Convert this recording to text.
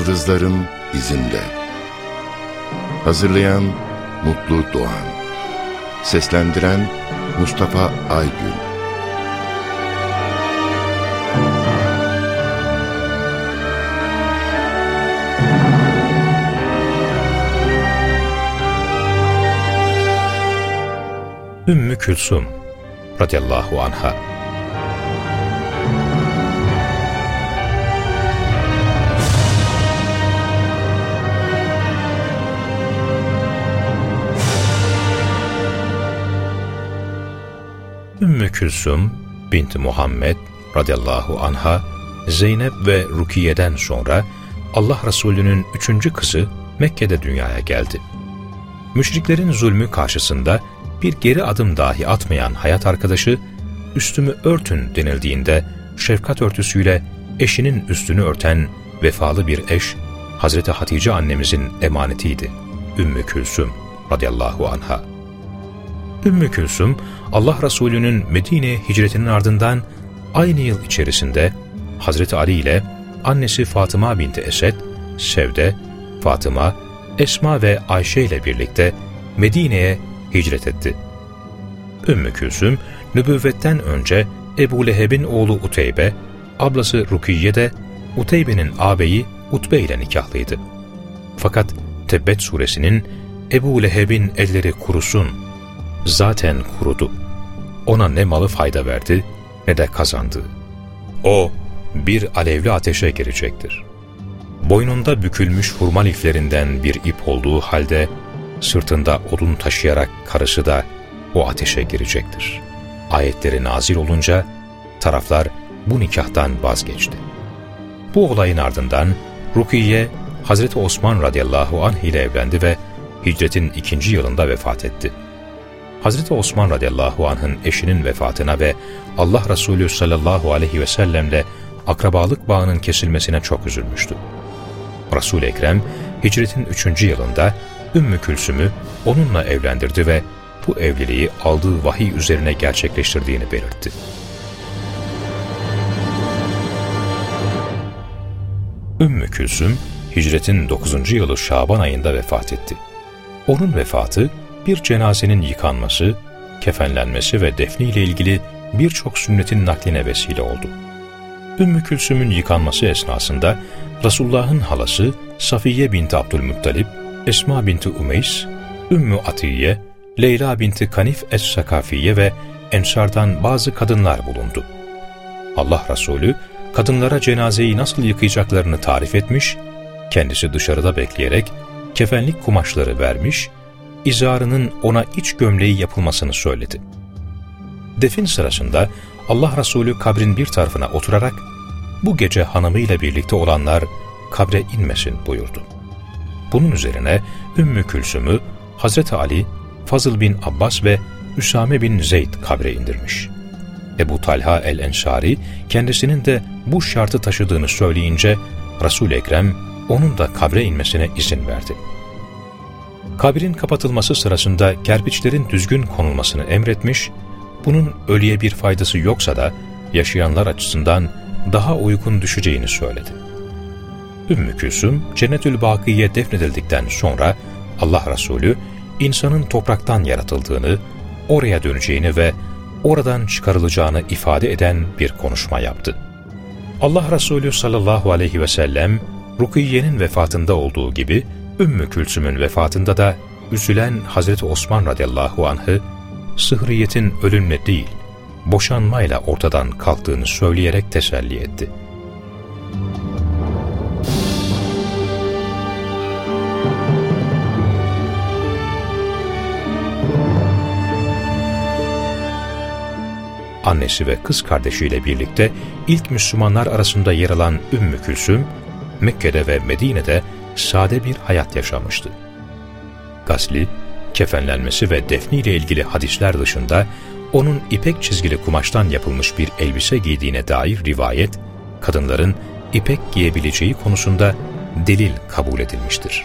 Yıldızların izinde. Hazırlayan Mutlu Doğan. Seslendiren Mustafa Aygün. Ümmü Külsum radıyallahu anha Ümmü Külsum binti Muhammed radıyallahu anha Zeynep ve Rukiye'den sonra Allah Resulü'nün üçüncü kızı Mekke'de dünyaya geldi. Müşriklerin zulmü karşısında bir geri adım dahi atmayan hayat arkadaşı, üstümü örtün denildiğinde şefkat örtüsüyle eşinin üstünü örten vefalı bir eş, Hazreti Hatice annemizin emanetiydi. Ümmü Külsüm radıyallahu anha. Ümmü Külsüm, Allah Resulü'nün Medine'ye hicretinin ardından aynı yıl içerisinde Hazreti Ali ile annesi Fatıma binti Esed, Sevde, Fatıma, Esma ve Ayşe ile birlikte Medine'ye hicret etti. Ümmü Külsüm, nübüvvetten önce Ebu Leheb'in oğlu Uteybe, ablası Rukiye de Uteybe'nin ağabeyi Utbe ile nikahlıydı. Fakat Tebbet suresinin Ebu Leheb'in elleri kurusun, zaten kurudu. Ona ne malı fayda verdi ne de kazandı. O bir alevli ateşe girecektir. Boynunda bükülmüş hurma liflerinden bir ip olduğu halde sırtında odun taşıyarak karısı da o ateşe girecektir. Ayetleri nazil olunca taraflar bu nikahtan vazgeçti. Bu olayın ardından Rukiye, Hazreti Osman radıyallahu anh ile evlendi ve hicretin ikinci yılında vefat etti. Hazreti Osman radıyallahu anh'ın eşinin vefatına ve Allah Resulü sallallahu aleyhi ve sellemle akrabalık bağının kesilmesine çok üzülmüştü. Resul-i Ekrem hicretin üçüncü yılında Ümmü Külsüm'ü onunla evlendirdi ve bu evliliği aldığı vahiy üzerine gerçekleştirdiğini belirtti. Ümmü Külsüm, hicretin 9. yılı Şaban ayında vefat etti. Onun vefatı, bir cenazenin yıkanması, kefenlenmesi ve defniyle ilgili birçok sünnetin nakline vesile oldu. Ümmü Külsüm'ün yıkanması esnasında Resulullah'ın halası Safiye binti Abdülmuttalip, Esma binti Umeys, Ümmü Atiye, Leyla binti Kanif Es-Sakafiye ve Ensardan bazı kadınlar bulundu. Allah Resulü kadınlara cenazeyi nasıl yıkayacaklarını tarif etmiş, kendisi dışarıda bekleyerek kefenlik kumaşları vermiş, izarının ona iç gömleği yapılmasını söyledi. Defin sırasında Allah Resulü kabrin bir tarafına oturarak bu gece hanımıyla birlikte olanlar kabre inmesin buyurdu. Bunun üzerine Ümmü Külsüm'ü Hazreti Ali, Fazıl bin Abbas ve Üsame bin Zeyd kabre indirmiş. Ebu Talha el-Ensari kendisinin de bu şartı taşıdığını söyleyince Resul-i Ekrem onun da kabre inmesine izin verdi. Kabrin kapatılması sırasında kerpiçlerin düzgün konulmasını emretmiş, bunun ölüye bir faydası yoksa da yaşayanlar açısından daha uygun düşeceğini söyledi. Ümmü Külsüm, Cennetül Baki'ye defnedildikten sonra Allah Resulü insanın topraktan yaratıldığını, oraya döneceğini ve oradan çıkarılacağını ifade eden bir konuşma yaptı. Allah Resulü sallallahu aleyhi ve sellem, Rukiye'nin vefatında olduğu gibi Ümmü Külsüm'ün vefatında da üzülen Hazreti Osman radıyallahu anh'ı sıhriyetin ölümle değil, boşanmayla ortadan kalktığını söyleyerek teselli etti. annesi ve kız kardeşiyle birlikte ilk Müslümanlar arasında yer alan Ümmü Külsüm, Mekke'de ve Medine'de sade bir hayat yaşamıştı. Gasli, kefenlenmesi ve defniyle ilgili hadisler dışında onun ipek çizgili kumaştan yapılmış bir elbise giydiğine dair rivayet, kadınların ipek giyebileceği konusunda delil kabul edilmiştir.